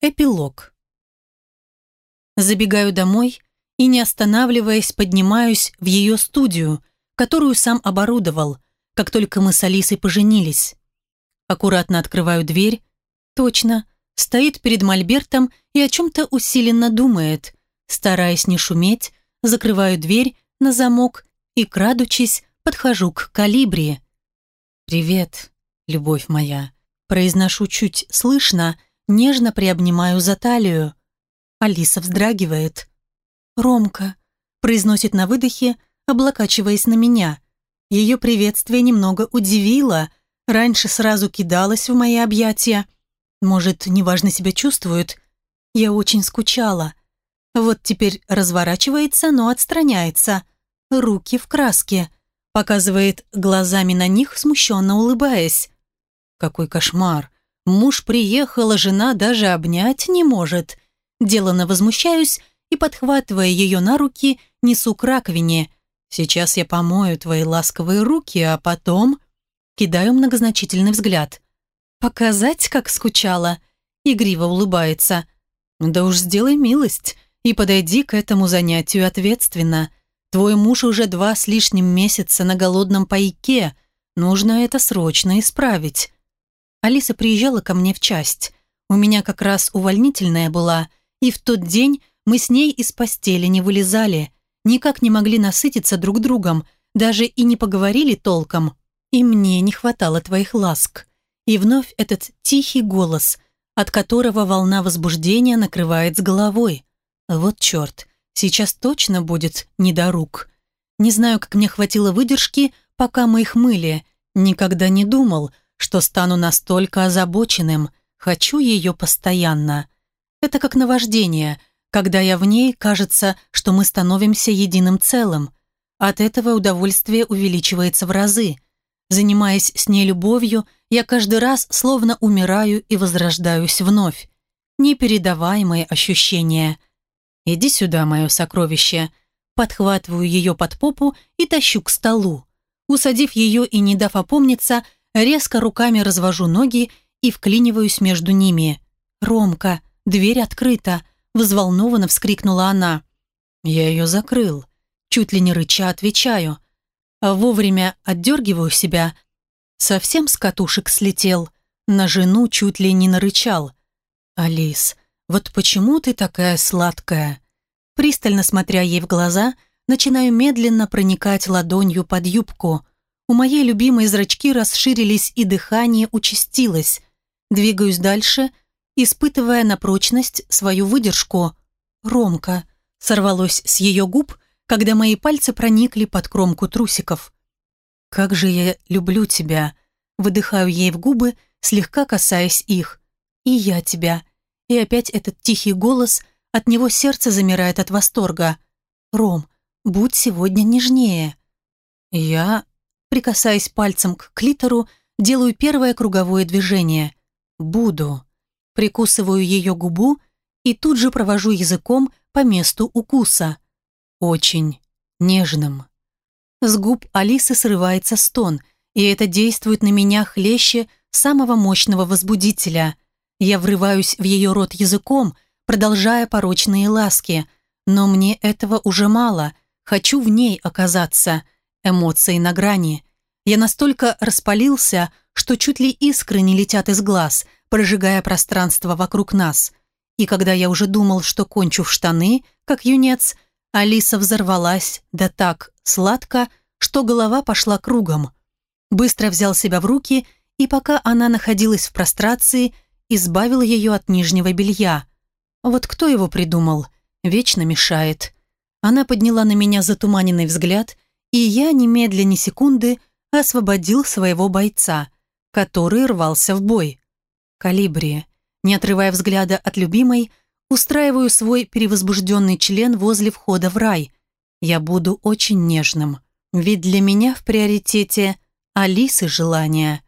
Эпилог. Забегаю домой и, не останавливаясь, поднимаюсь в ее студию, которую сам оборудовал, как только мы с Алисой поженились. Аккуратно открываю дверь. Точно, стоит перед мольбертом и о чем-то усиленно думает. Стараясь не шуметь, закрываю дверь на замок и, крадучись, подхожу к калибре. «Привет, любовь моя», произношу чуть слышно, нежно приобнимаю за талию. Алиса вздрагивает. «Ромка», произносит на выдохе, облокачиваясь на меня. Ее приветствие немного удивило, раньше сразу кидалась в мои объятия. Может, неважно себя чувствует. Я очень скучала. Вот теперь разворачивается, но отстраняется. Руки в краске. Показывает глазами на них, смущенно улыбаясь. Какой кошмар. Муж приехал, а жена даже обнять не может. Делано возмущаюсь и, подхватывая ее на руки, несу к раковине. Сейчас я помою твои ласковые руки, а потом... Кидаю многозначительный взгляд. Показать, как скучала? Игриво улыбается. Да уж сделай милость и подойди к этому занятию ответственно. Твой муж уже два с лишним месяца на голодном пайке. Нужно это срочно исправить. Алиса приезжала ко мне в часть. У меня как раз увольнительная была, и в тот день мы с ней из постели не вылезали, никак не могли насытиться друг другом, даже и не поговорили толком. И мне не хватало твоих ласк. И вновь этот тихий голос, от которого волна возбуждения накрывает с головой. Вот черт, сейчас точно будет не до рук. Не знаю, как мне хватило выдержки, пока мы их мыли. Никогда не думал, что стану настолько озабоченным, хочу ее постоянно. Это как наваждение, когда я в ней, кажется, что мы становимся единым целым. От этого удовольствие увеличивается в разы. Занимаясь с ней любовью, я каждый раз словно умираю и возрождаюсь вновь. Непередаваемые ощущения. «Иди сюда, мое сокровище». Подхватываю ее под попу и тащу к столу. Усадив ее и не дав опомниться, резко руками развожу ноги и вклиниваюсь между ними. «Ромка, дверь открыта!» – взволнованно вскрикнула она. Я ее закрыл. Чуть ли не рыча отвечаю. А вовремя отдергиваю себя. Совсем с катушек слетел. На жену чуть ли не нарычал. «Алис, вот почему ты такая сладкая?» Пристально смотря ей в глаза, начинаю медленно проникать ладонью под юбку – у моей любимой зрачки расширились и дыхание участилось. Двигаюсь дальше, испытывая на прочность свою выдержку. «Ромка», сорвалось с ее губ, когда мои пальцы проникли под кромку трусиков. «Как же я люблю тебя», выдыхаю ей в губы, слегка касаясь их. «И я тебя». И опять этот тихий голос, от него сердце замирает от восторга. «Ром, будь сегодня нежнее». «Я Прикасаясь пальцем к клитору, делаю первое круговое движение. Буду. Прикусываю ее губу и тут же провожу языком по месту укуса. Очень нежным. С губ Алисы срывается стон, и это действует на меня хлеще самого мощного возбудителя. Я врываюсь в ее рот языком, продолжая порочные ласки, но мне этого уже мало, хочу в ней оказаться – Эмоции на грани. Я настолько распалился, что чуть ли искры не летят из глаз, прожигая пространство вокруг нас. И когда я уже думал, что кончу в штаны, как юнец, Алиса взорвалась, да так сладко, что голова пошла кругом. Быстро взял себя в руки, и пока она находилась в прострации, избавил ее от нижнего белья. Вот кто его придумал? Вечно мешает. Она подняла на меня затуманенный взгляд и я немедленно секунды освободил своего бойца, который рвался в бой. Калибри, не отрывая взгляда от любимой, устраиваю свой перевозбужденный член возле входа в рай. Я буду очень нежным, ведь для меня в приоритете Алисы желания.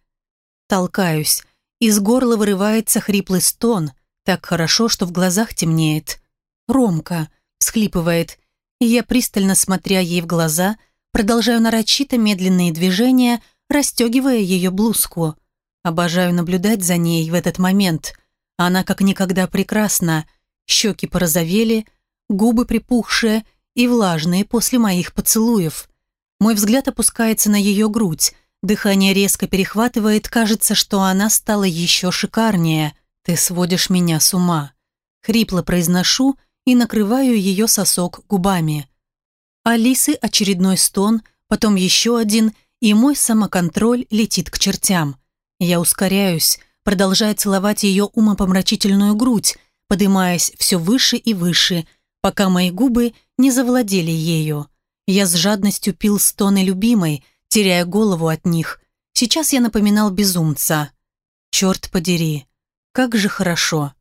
Толкаюсь, из горла вырывается хриплый стон, так хорошо, что в глазах темнеет. «Ромка», — всхлипывает, и я, пристально смотря ей в глаза, — Продолжаю нарочито медленные движения, расстегивая ее блузку. Обожаю наблюдать за ней в этот момент. Она как никогда прекрасна. Щеки порозовели, губы припухшие и влажные после моих поцелуев. Мой взгляд опускается на ее грудь. Дыхание резко перехватывает, кажется, что она стала еще шикарнее. «Ты сводишь меня с ума». Хрипло произношу и накрываю ее сосок губами. Алисы очередной стон, потом еще один, и мой самоконтроль летит к чертям. Я ускоряюсь, продолжая целовать ее умопомрачительную грудь, поднимаясь все выше и выше, пока мои губы не завладели ею. Я с жадностью пил стоны любимой, теряя голову от них. Сейчас я напоминал безумца. Черт подери, как же хорошо.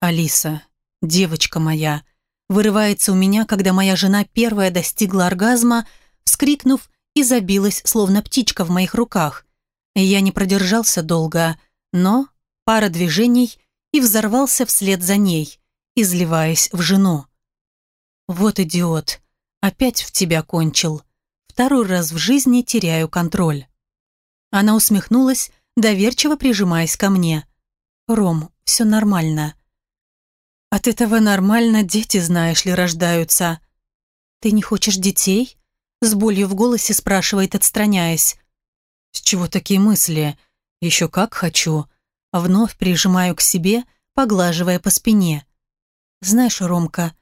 Алиса, девочка моя, вырывается у меня, когда моя жена первая достигла оргазма, вскрикнув и забилась, словно птичка в моих руках. Я не продержался долго, но пара движений и взорвался вслед за ней, изливаясь в жену. Вот идиот, опять в тебя кончил. Второй раз в жизни теряю контроль. Она усмехнулась, доверчиво прижимаясь ко мне. «Ром, все нормально». «От этого нормально дети, знаешь ли, рождаются». «Ты не хочешь детей?» С болью в голосе спрашивает, отстраняясь. «С чего такие мысли? Еще как хочу». Вновь прижимаю к себе, поглаживая по спине. «Знаешь, Ромка,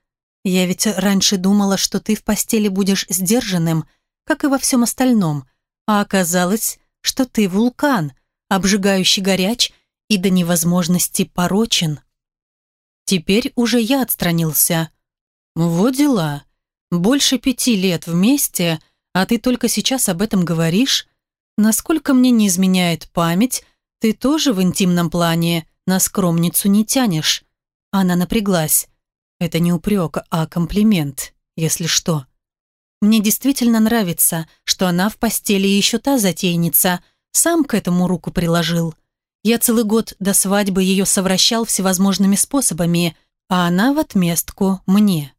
я ведь раньше думала, что ты в постели будешь сдержанным, как и во всем остальном, а оказалось, что ты вулкан, обжигающий горяч и до невозможности порочен». Теперь уже я отстранился. «Вот дела. Больше пяти лет вместе, а ты только сейчас об этом говоришь? Насколько мне не изменяет память, ты тоже в интимном плане на скромницу не тянешь». Она напряглась. Это не упрек, а комплимент, если что. Мне действительно нравится, что она в постели еще та затейница, сам к этому руку приложил. Я целый год до свадьбы ее совращал всевозможными способами, а она в отместку мне.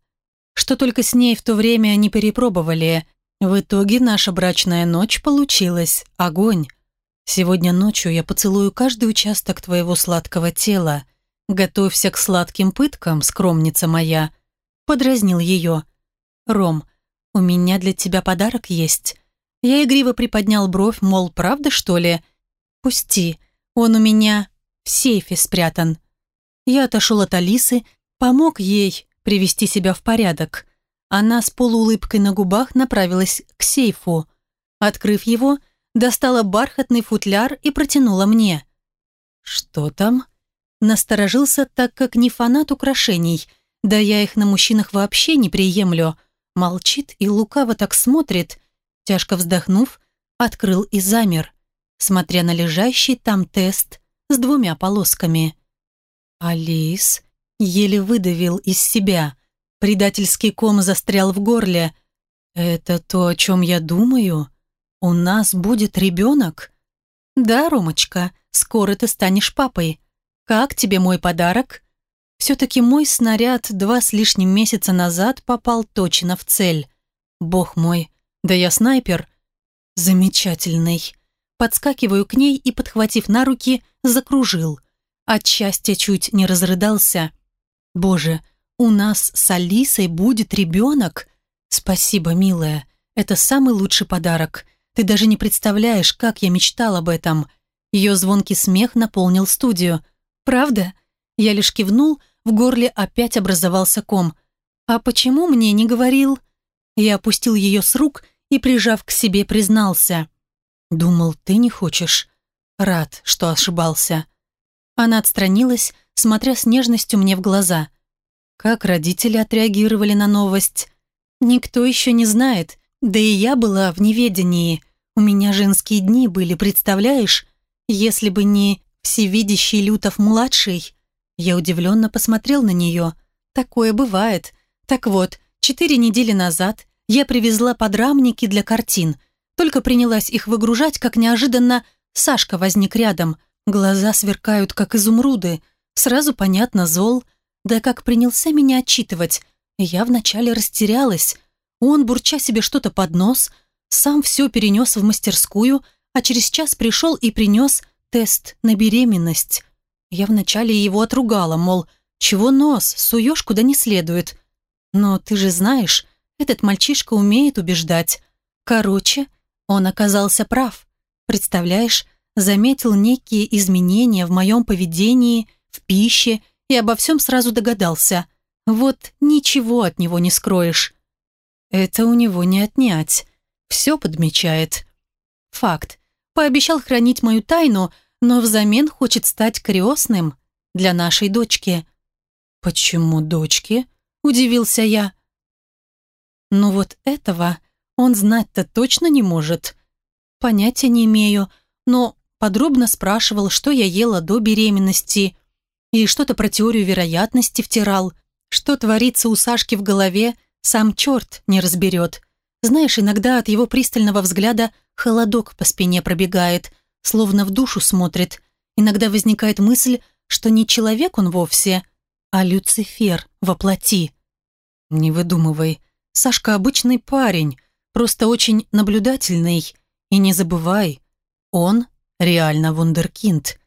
Что только с ней в то время не перепробовали. В итоге наша брачная ночь получилась огонь. Сегодня ночью я поцелую каждый участок твоего сладкого тела. Готовься к сладким пыткам, скромница моя. Подразнил ее. Ром, у меня для тебя подарок есть. Я игриво приподнял бровь, мол, правда, что ли? Пусти, он у меня в сейфе спрятан. Я отошел от Алисы, помог ей привести себя в порядок. Она с полуулыбкой на губах направилась к сейфу. Открыв его, достала бархатный футляр и протянула мне. «Что там?» Насторожился, так как не фанат украшений, да я их на мужчинах вообще не приемлю. Молчит и лукаво так смотрит. Тяжко вздохнув, открыл и замер смотря на лежащий там тест с двумя полосками. Алис еле выдавил из себя. Предательский ком застрял в горле. «Это то, о чем я думаю? У нас будет ребенок?» «Да, Ромочка, скоро ты станешь папой. Как тебе мой подарок?» Все-таки мой снаряд два с лишним месяца назад попал точно в цель. Бог мой, да я снайпер. Замечательный. Подскакиваю к ней и, подхватив на руки, закружил. От счастья чуть не разрыдался. «Боже, у нас с Алисой будет ребенок?» «Спасибо, милая. Это самый лучший подарок. Ты даже не представляешь, как я мечтал об этом». Ее звонкий смех наполнил студию. «Правда?» Я лишь кивнул, в горле опять образовался ком. «А почему мне не говорил?» Я опустил ее с рук и, прижав к себе, признался. «Думал, ты не хочешь. Рад, что ошибался». Она отстранилась, смотря с нежностью мне в глаза. Как родители отреагировали на новость? Никто еще не знает, да и я была в неведении. У меня женские дни были, представляешь? Если бы не всевидящий Лютов-младший. Я удивленно посмотрел на нее. Такое бывает. Так вот, четыре недели назад я привезла подрамники для картин – только принялась их выгружать, как неожиданно Сашка возник рядом. Глаза сверкают, как изумруды. Сразу понятно, зол. Да как принялся меня отчитывать. Я вначале растерялась. Он, бурча себе что-то под нос, сам все перенес в мастерскую, а через час пришел и принес тест на беременность. Я вначале его отругала, мол, чего нос, суешь куда не следует. Но ты же знаешь, этот мальчишка умеет убеждать. Короче, он оказался прав. Представляешь, заметил некие изменения в моем поведении, в пище и обо всем сразу догадался. Вот ничего от него не скроешь. Это у него не отнять. Все подмечает. Факт. Пообещал хранить мою тайну, но взамен хочет стать крестным для нашей дочки. «Почему дочки?» – удивился я. «Ну вот этого он знать-то точно не может. Понятия не имею, но подробно спрашивал, что я ела до беременности, и что-то про теорию вероятности втирал. Что творится у Сашки в голове, сам черт не разберет. Знаешь, иногда от его пристального взгляда холодок по спине пробегает, словно в душу смотрит. Иногда возникает мысль, что не человек он вовсе, а Люцифер воплоти. Не выдумывай. Сашка обычный парень, просто очень наблюдательный. И не забывай, он реально вундеркинд.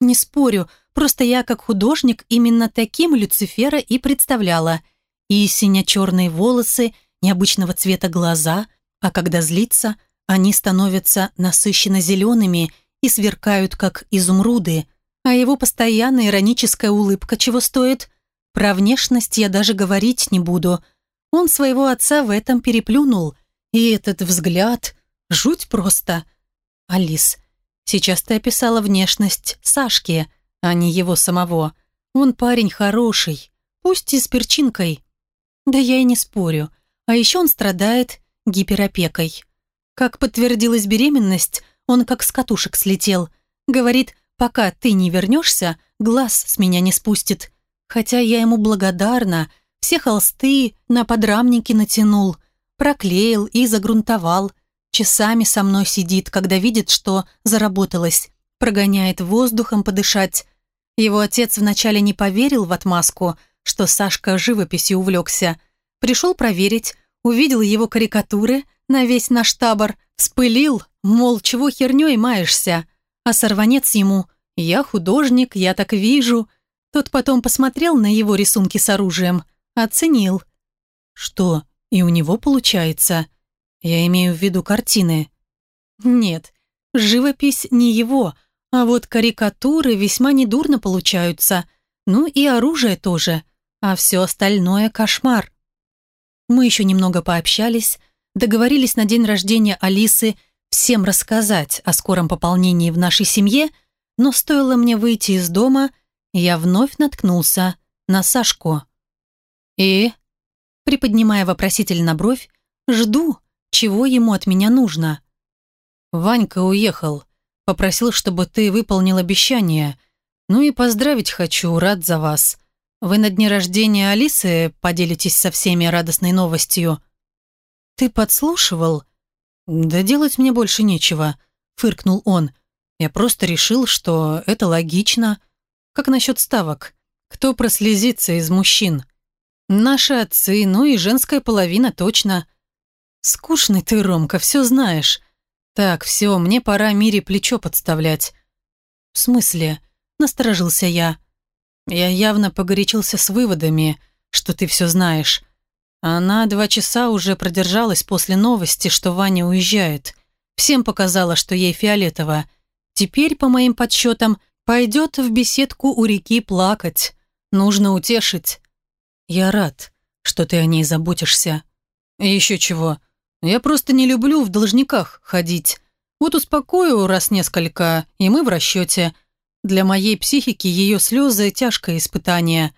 Не спорю, просто я как художник именно таким Люцифера и представляла. И сине-черные волосы, необычного цвета глаза, а когда злится, они становятся насыщенно зелеными и сверкают, как изумруды. А его постоянная ироническая улыбка чего стоит? Про внешность я даже говорить не буду. Он своего отца в этом переплюнул. И этот взгляд... Жуть просто. Алис, Сейчас ты описала внешность Сашки, а не его самого. Он парень хороший, пусть и с перчинкой. Да я и не спорю. А еще он страдает гиперопекой. Как подтвердилась беременность, он как с катушек слетел. Говорит, пока ты не вернешься, глаз с меня не спустит. Хотя я ему благодарна, все холсты на подрамники натянул, проклеил и загрунтовал – Часами со мной сидит, когда видит, что заработалось. Прогоняет воздухом подышать. Его отец вначале не поверил в отмазку, что Сашка живописью увлекся. Пришел проверить, увидел его карикатуры на весь наш табор, вспылил, мол, чего херней маешься. А сорванец ему «Я художник, я так вижу». Тот потом посмотрел на его рисунки с оружием, оценил. «Что, и у него получается?» Я имею в виду картины. Нет, живопись не его, а вот карикатуры весьма недурно получаются. Ну и оружие тоже, а все остальное кошмар. Мы еще немного пообщались, договорились на день рождения Алисы всем рассказать о скором пополнении в нашей семье, но стоило мне выйти из дома, я вновь наткнулся на Сашку. И, приподнимая вопросительно бровь, жду, чего ему от меня нужно. Ванька уехал. Попросил, чтобы ты выполнил обещание. Ну и поздравить хочу, рад за вас. Вы на дне рождения Алисы поделитесь со всеми радостной новостью. Ты подслушивал? Да делать мне больше нечего, фыркнул он. Я просто решил, что это логично. Как насчет ставок? Кто прослезится из мужчин? Наши отцы, ну и женская половина точно. «Скучный ты, Ромка, все знаешь. Так, все, мне пора Мире плечо подставлять». «В смысле?» – насторожился я. Я явно погорячился с выводами, что ты все знаешь. Она два часа уже продержалась после новости, что Ваня уезжает. Всем показала, что ей фиолетово. Теперь, по моим подсчетам, пойдет в беседку у реки плакать. Нужно утешить. Я рад, что ты о ней заботишься. еще чего. Я просто не люблю в должниках ходить. Вот успокою раз несколько, и мы в расчете. Для моей психики ее слезы – тяжкое испытание.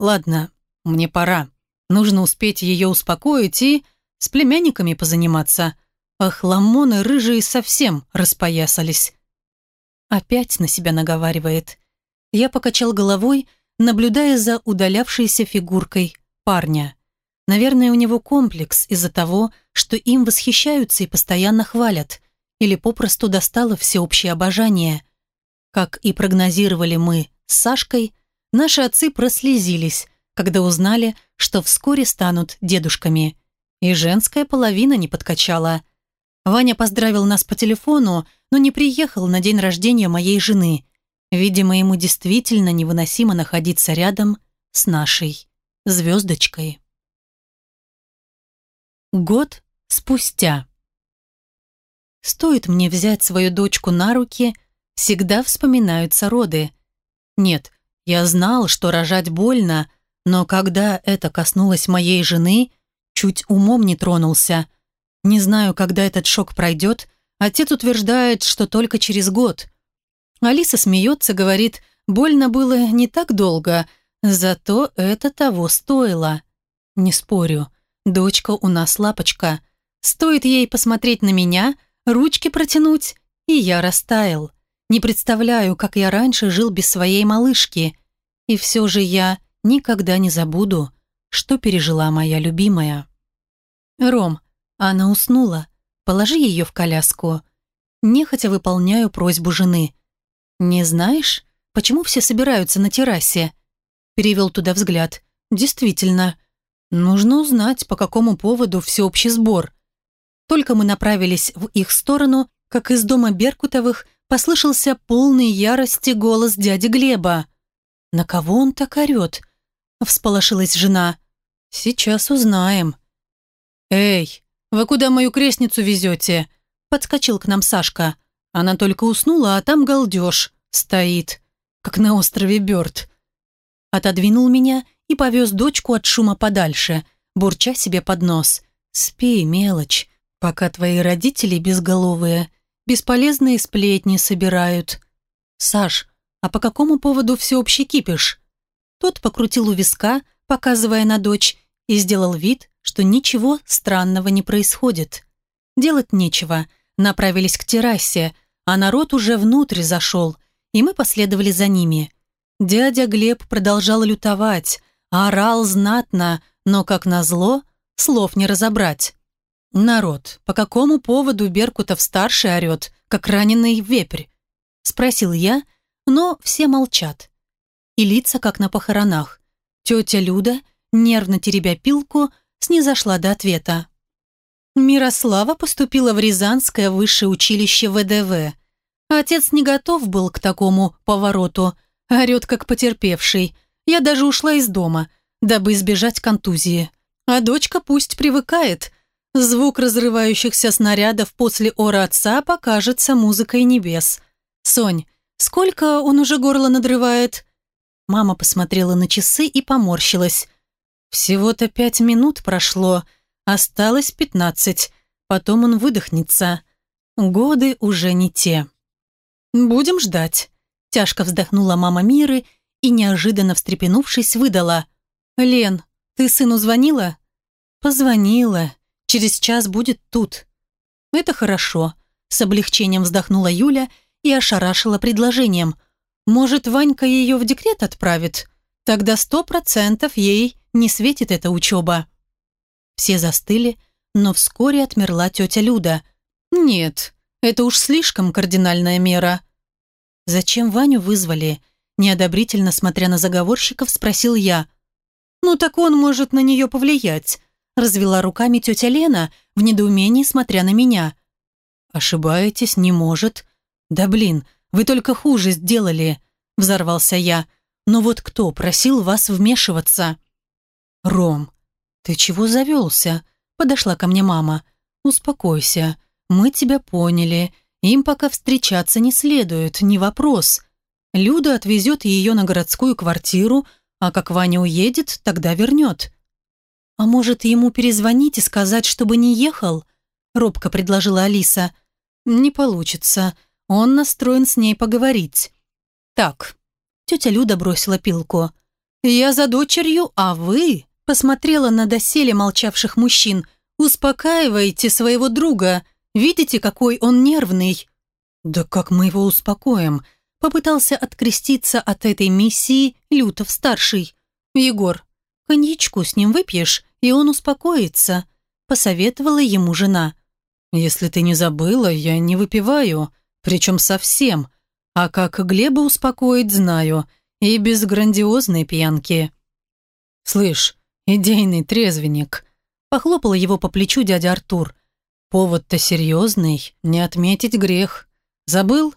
Ладно, мне пора. Нужно успеть ее успокоить и с племянниками позаниматься. Ах, ламоны рыжие совсем распоясались. Опять на себя наговаривает. Я покачал головой, наблюдая за удалявшейся фигуркой парня. Наверное, у него комплекс из-за того, что им восхищаются и постоянно хвалят, или попросту достало всеобщее обожание. Как и прогнозировали мы с Сашкой, наши отцы прослезились, когда узнали, что вскоре станут дедушками. И женская половина не подкачала. Ваня поздравил нас по телефону, но не приехал на день рождения моей жены. Видимо, ему действительно невыносимо находиться рядом с нашей звездочкой. Год спустя. Стоит мне взять свою дочку на руки, всегда вспоминаются роды. Нет, я знал, что рожать больно, но когда это коснулось моей жены, чуть умом не тронулся. Не знаю, когда этот шок пройдет, отец утверждает, что только через год. Алиса смеется, говорит, больно было не так долго, зато это того стоило. Не спорю, дочка у нас лапочка. Стоит ей посмотреть на меня, ручки протянуть, и я растаял. Не представляю, как я раньше жил без своей малышки. И все же я никогда не забуду, что пережила моя любимая. «Ром, она уснула. Положи ее в коляску». Нехотя выполняю просьбу жены. «Не знаешь, почему все собираются на террасе?» Перевел туда взгляд. «Действительно. Нужно узнать, по какому поводу всеобщий сбор». Только мы направились в их сторону, как из дома Беркутовых послышался полный ярости голос дяди Глеба. «На кого он так орет?» – всполошилась жена. «Сейчас узнаем». «Эй, вы куда мою крестницу везете?» – подскочил к нам Сашка. Она только уснула, а там галдеж стоит, как на острове Бёрд. Отодвинул меня и повез дочку от шума подальше, бурча себе под нос. «Спи, мелочь, пока твои родители безголовые бесполезные сплетни собирают. Саш, а по какому поводу всеобщий кипиш? Тот покрутил у виска, показывая на дочь, и сделал вид, что ничего странного не происходит. Делать нечего, направились к террасе, а народ уже внутрь зашел, и мы последовали за ними. Дядя Глеб продолжал лютовать, орал знатно, но, как назло, слов не разобрать. «Народ, по какому поводу Беркутов-старший орет, как раненый вепрь?» – спросил я, но все молчат. И лица, как на похоронах. Тетя Люда, нервно теребя пилку, снизошла до ответа. Мирослава поступила в Рязанское высшее училище ВДВ. Отец не готов был к такому повороту, орет как потерпевший. Я даже ушла из дома, дабы избежать контузии. А дочка пусть привыкает – Звук разрывающихся снарядов после ора отца покажется музыкой небес. «Сонь, сколько он уже горло надрывает?» Мама посмотрела на часы и поморщилась. «Всего-то пять минут прошло, осталось пятнадцать, потом он выдохнется. Годы уже не те». «Будем ждать», – тяжко вздохнула мама Миры и, неожиданно встрепенувшись, выдала. «Лен, ты сыну звонила?» «Позвонила», Через час будет тут. Это хорошо. С облегчением вздохнула Юля и ошарашила предложением. Может, Ванька ее в декрет отправит? Тогда сто процентов ей не светит эта учеба. Все застыли, но вскоре отмерла тетя Люда. Нет, это уж слишком кардинальная мера. Зачем Ваню вызвали? Неодобрительно смотря на заговорщиков, спросил я. Ну так он может на нее повлиять развела руками тетя Лена, в недоумении смотря на меня. «Ошибаетесь, не может». «Да блин, вы только хуже сделали», – взорвался я. «Но вот кто просил вас вмешиваться?» «Ром, ты чего завелся?» – подошла ко мне мама. «Успокойся, мы тебя поняли. Им пока встречаться не следует, не вопрос. Люда отвезет ее на городскую квартиру, а как Ваня уедет, тогда вернет. «А может, ему перезвонить и сказать, чтобы не ехал?» робко предложила Алиса. «Не получится. Он настроен с ней поговорить». «Так». Тетя Люда бросила пилку. «Я за дочерью, а вы...» Посмотрела на доселе молчавших мужчин. «Успокаивайте своего друга. Видите, какой он нервный?» «Да как мы его успокоим?» Попытался откреститься от этой миссии Лютов-старший. «Егор, «Коньячку с ним выпьешь, и он успокоится», – посоветовала ему жена. «Если ты не забыла, я не выпиваю, причем совсем. А как Глеба успокоить, знаю, и без грандиозной пьянки». «Слышь, идейный трезвенник», – похлопал его по плечу дядя Артур. «Повод-то серьезный, не отметить грех. Забыл?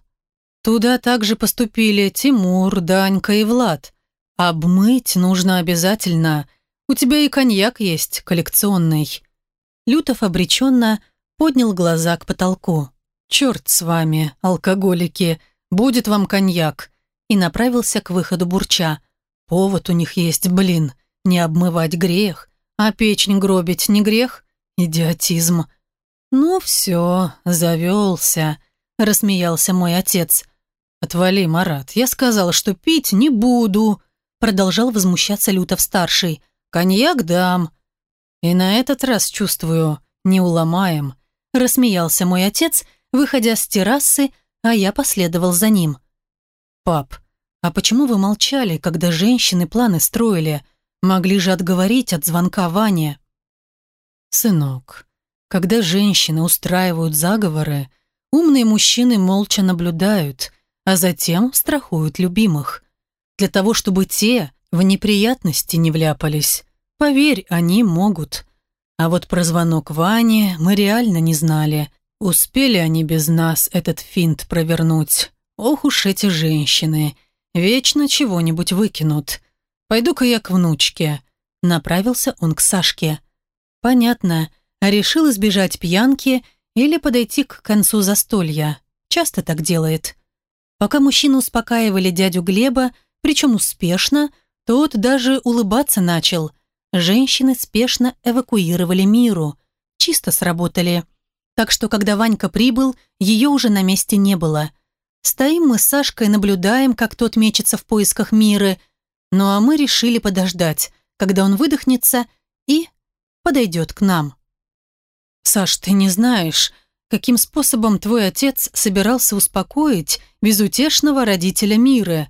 Туда также поступили Тимур, Данька и Влад. Обмыть нужно обязательно. У тебя и коньяк есть, коллекционный». Лютов обреченно поднял глаза к потолку. «Черт с вами, алкоголики, будет вам коньяк!» И направился к выходу бурча. «Повод у них есть, блин, не обмывать грех, а печень гробить не грех? Идиотизм!» «Ну все, завелся», — рассмеялся мой отец. «Отвали, Марат, я сказал, что пить не буду», — продолжал возмущаться Лютов-старший. «Коньяк дам». «И на этот раз, чувствую, не уломаем», — рассмеялся мой отец, выходя с террасы, а я последовал за ним. «Пап, а почему вы молчали, когда женщины планы строили? Могли же отговорить от звонка Ване?» «Сынок, когда женщины устраивают заговоры, умные мужчины молча наблюдают, а затем страхуют любимых. Для того, чтобы те в неприятности не вляпались. Поверь, они могут. А вот про звонок Ване мы реально не знали. Успели они без нас этот финт провернуть. Ох уж эти женщины. Вечно чего-нибудь выкинут. Пойду-ка я к внучке. Направился он к Сашке. Понятно, решил избежать пьянки или подойти к концу застолья. Часто так делает. Пока мужчины успокаивали дядю Глеба, причем успешно, тот даже улыбаться начал. Женщины спешно эвакуировали миру. Чисто сработали. Так что, когда Ванька прибыл, ее уже на месте не было. Стоим мы с Сашкой, наблюдаем, как тот мечется в поисках мира. Ну а мы решили подождать, когда он выдохнется и подойдет к нам. «Саш, ты не знаешь, каким способом твой отец собирался успокоить безутешного родителя Миры?»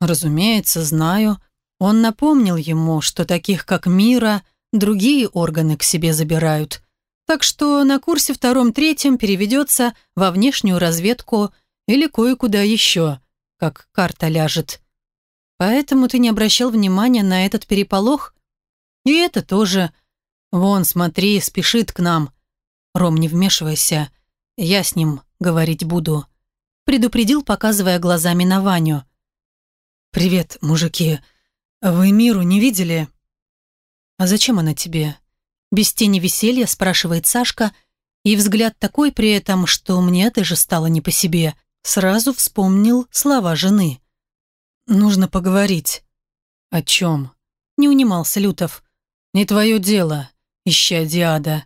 «Разумеется, знаю. Он напомнил ему, что таких, как Мира, другие органы к себе забирают. Так что на курсе втором-третьем переведется во внешнюю разведку или кое-куда еще, как карта ляжет. Поэтому ты не обращал внимания на этот переполох? И это тоже. Вон, смотри, спешит к нам. «Ром, не вмешивайся. Я с ним говорить буду», — предупредил, показывая глазами на Ваню. «Привет, мужики. Вы Миру не видели?» «А зачем она тебе?» Без тени веселья спрашивает Сашка, и взгляд такой при этом, что мне даже стало не по себе. Сразу вспомнил слова жены. «Нужно поговорить». «О чем?» Не унимался Лютов. «Не твое дело, ища Диада.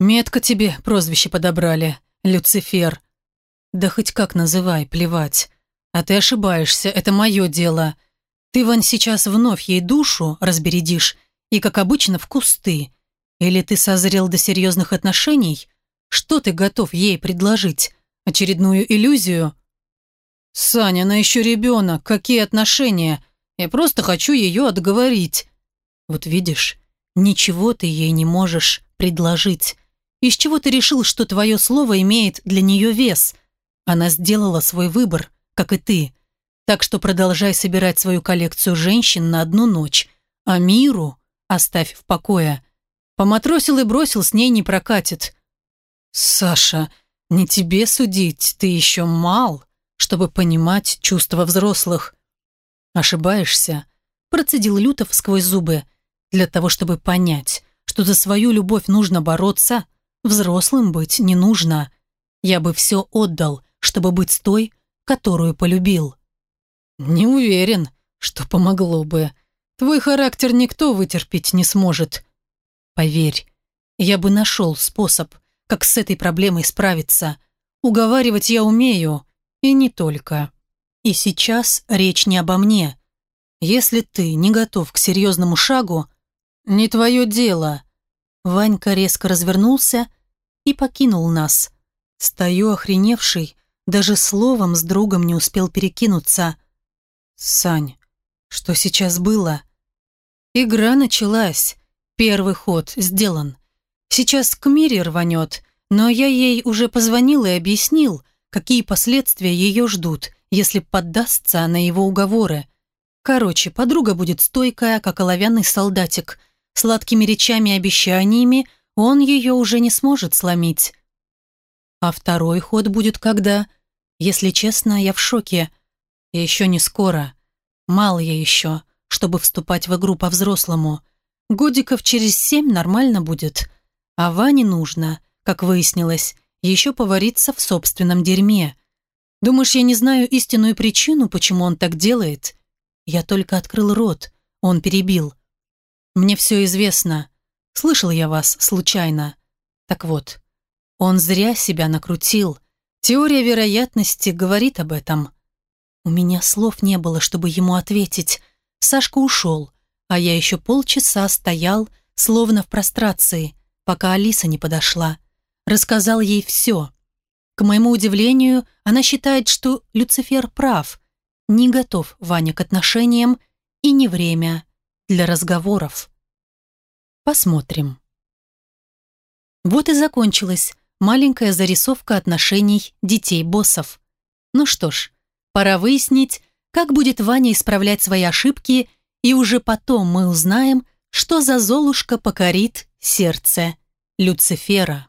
Метко тебе прозвище подобрали, Люцифер. Да хоть как называй, плевать. А ты ошибаешься, это мое дело. Ты, Вань, сейчас вновь ей душу разбередишь и, как обычно, в кусты. Или ты созрел до серьезных отношений? Что ты готов ей предложить? Очередную иллюзию? Саня, она еще ребенок, какие отношения? Я просто хочу ее отговорить. Вот видишь, ничего ты ей не можешь предложить. Из чего ты решил, что твое слово имеет для нее вес? Она сделала свой выбор, как и ты. Так что продолжай собирать свою коллекцию женщин на одну ночь, а миру оставь в покое. Поматросил и бросил, с ней не прокатит. Саша, не тебе судить, ты еще мал, чтобы понимать чувства взрослых. Ошибаешься, процедил Лютов сквозь зубы. Для того, чтобы понять, что за свою любовь нужно бороться, Взрослым быть не нужно. Я бы все отдал, чтобы быть с той, которую полюбил. Не уверен, что помогло бы. Твой характер никто вытерпеть не сможет. Поверь, я бы нашел способ, как с этой проблемой справиться. Уговаривать я умею, и не только. И сейчас речь не обо мне. Если ты не готов к серьезному шагу, не твое дело. Ванька резко развернулся и покинул нас. Стою охреневший, даже словом с другом не успел перекинуться. «Сань, что сейчас было?» Игра началась. Первый ход сделан. Сейчас к Мире рванет, но я ей уже позвонил и объяснил, какие последствия ее ждут, если поддастся на его уговоры. Короче, подруга будет стойкая, как оловянный солдатик, сладкими речами и обещаниями он ее уже не сможет сломить. А второй ход будет когда? Если честно, я в шоке. И еще не скоро. Мало я еще, чтобы вступать в игру по-взрослому. Годиков через семь нормально будет. А Ване нужно, как выяснилось, еще повариться в собственном дерьме. Думаешь, я не знаю истинную причину, почему он так делает? Я только открыл рот, он перебил. Мне все известно. Слышал я вас случайно. Так вот, он зря себя накрутил. Теория вероятности говорит об этом. У меня слов не было, чтобы ему ответить. Сашка ушел, а я еще полчаса стоял, словно в прострации, пока Алиса не подошла. Рассказал ей все. К моему удивлению, она считает, что Люцифер прав. Не готов Ваня к отношениям и не время для разговоров. Посмотрим. Вот и закончилась маленькая зарисовка отношений детей-боссов. Ну что ж, пора выяснить, как будет Ваня исправлять свои ошибки, и уже потом мы узнаем, что за Золушка покорит сердце Люцифера.